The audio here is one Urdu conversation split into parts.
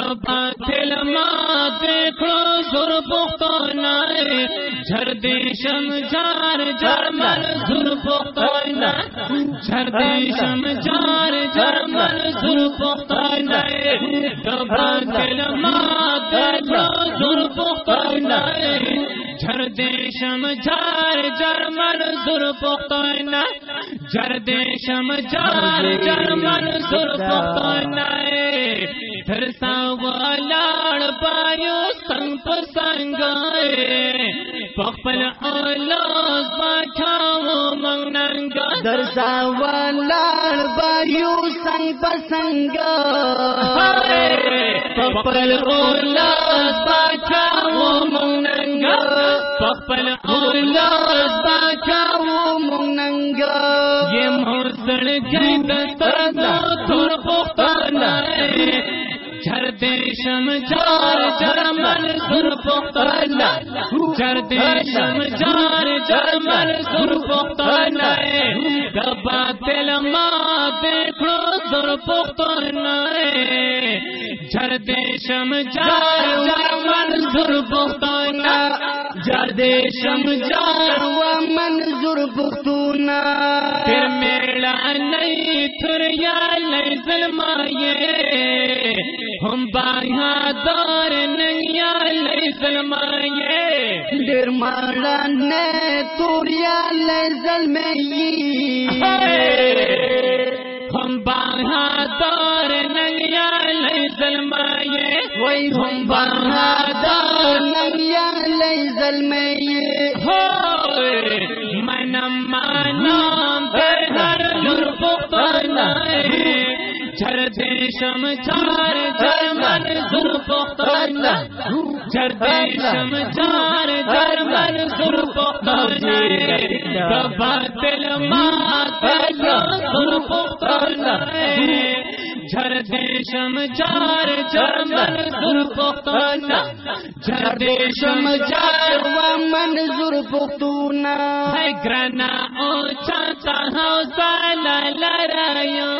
آر دل جار جرمن زر پختانا جھر دیشم جار جرمن زر پختانا دبا دل دیکھو زر پختانا جھر دیشم جار جرمن زر پختانا جھر دیشم جار جرمن زر پختانا پھر لاڑ پایو پسنگ پپل آلاز باچھاو منگ درسا والاڑ بایو سنگ پسنگ پپل اولاز باچھاو منگ پپل اولاز باچھاو منگ یہ مرسل گئی دستا دھر پختانا جر دیشم جار جرمن سر پختانا جر دیشم جار جرمن سر پختانا دبا دل ماں دیکھو سر پختانا جر دیشم جار جرمن سر پختانا جر دیشم جار و منظور پختونا پھر میڑا نہیں تھر یا نہیں ظلمائے ہم بایا دار نہیں یا نہیں ظلمائے دیر مالا نے توریا لے ظلمی ہم بایا دار نہیں یا نہیں ظلمائے وہی ہم بہادار نیا لے ظلمی ہو من مانا پختانا جر دیشم چار جرمن زر پختانا جر دیشم چار جرمن زر پختانا دبا دل ماں تیجا زر پختانا جر دیشم چار دیشم چار و منظور پختونا ہے گرنا اونچا چاہو سالا لڑائیو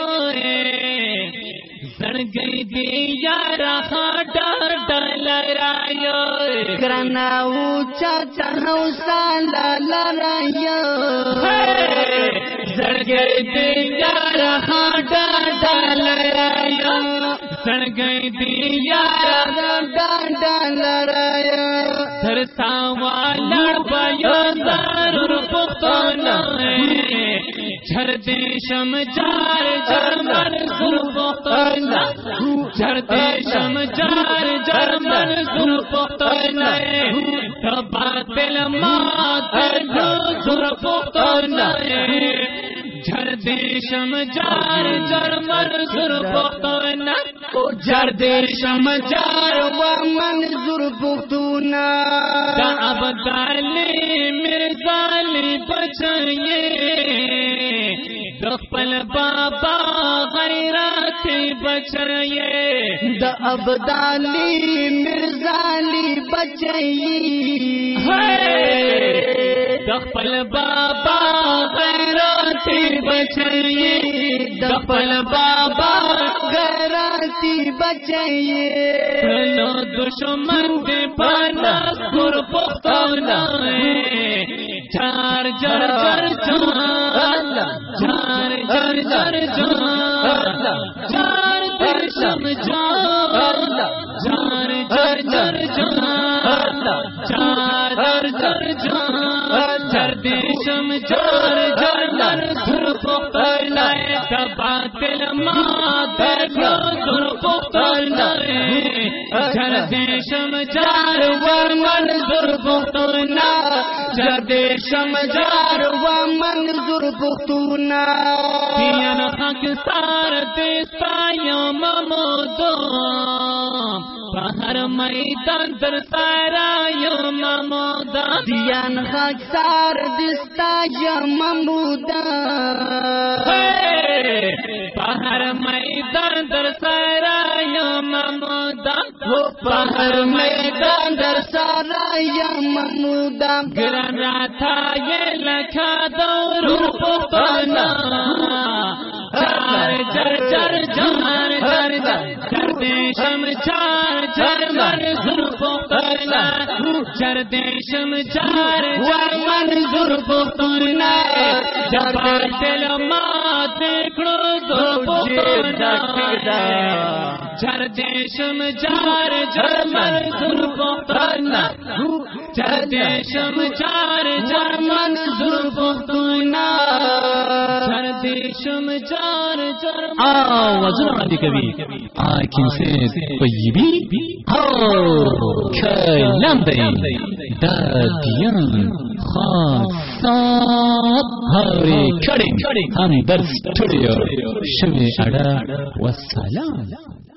سڑ گئی دی یارا ڈر ڈر لڑائیو کرنا اونچا چاہو سالا لڑائیو سڑ گئی دی یارا ہاں ڈر ڈر لڑائیو سڑ ڈانڈا لڑایا سرسا لڑ پایو ضرور جھر دیشم جار جرمن سر پختانا جھر دیشم جار جرمن سر پختانا دبا دل سر پختانا دیشم جار جرمن سر پختانا جر دیشم جار و منظور پختونا اب دالی مرزالی بچائیے۔ دخپل بابا غیرات بچائیے۔ د ابدالی مرزالی بچئی دخپل بابا غیرات بچائیے دخپل بابا گراتی بچئی چلو دشمن دے پانا سر پختانا چار جر جر جان چار جر جر جان چار درشم جان چار جر جر جان چر دیشم چار جر جر سر پختانا دبا دل ماں دیکھو سر پختانا دیشم جار ورمن سر پختانا جر جار حق سار دیستا یوم مودو بہر میدان در سارا یوم مودا دیان خاک سار دستا یا ممودا بہر میدان در سارا یوم مودا بہر میدان در سارا یا ممودا گرن تھا یہ لکھا پختانا چار جرمن زر پخترنا چر دیشم چار جرمن زر پخترنا جبر دل ما دیکھو دو پخترنا چر دیشم چار جرمن زر پخترنا چر دیشم چار جرمن زر پخترنا چر دیشم چار۔ جرمن آوازونه وړاندې کوي حاکم صاحب طیبي او کلام دی دا خاصات هاري کړي ہم در سټوډیو شوی اړه والسلام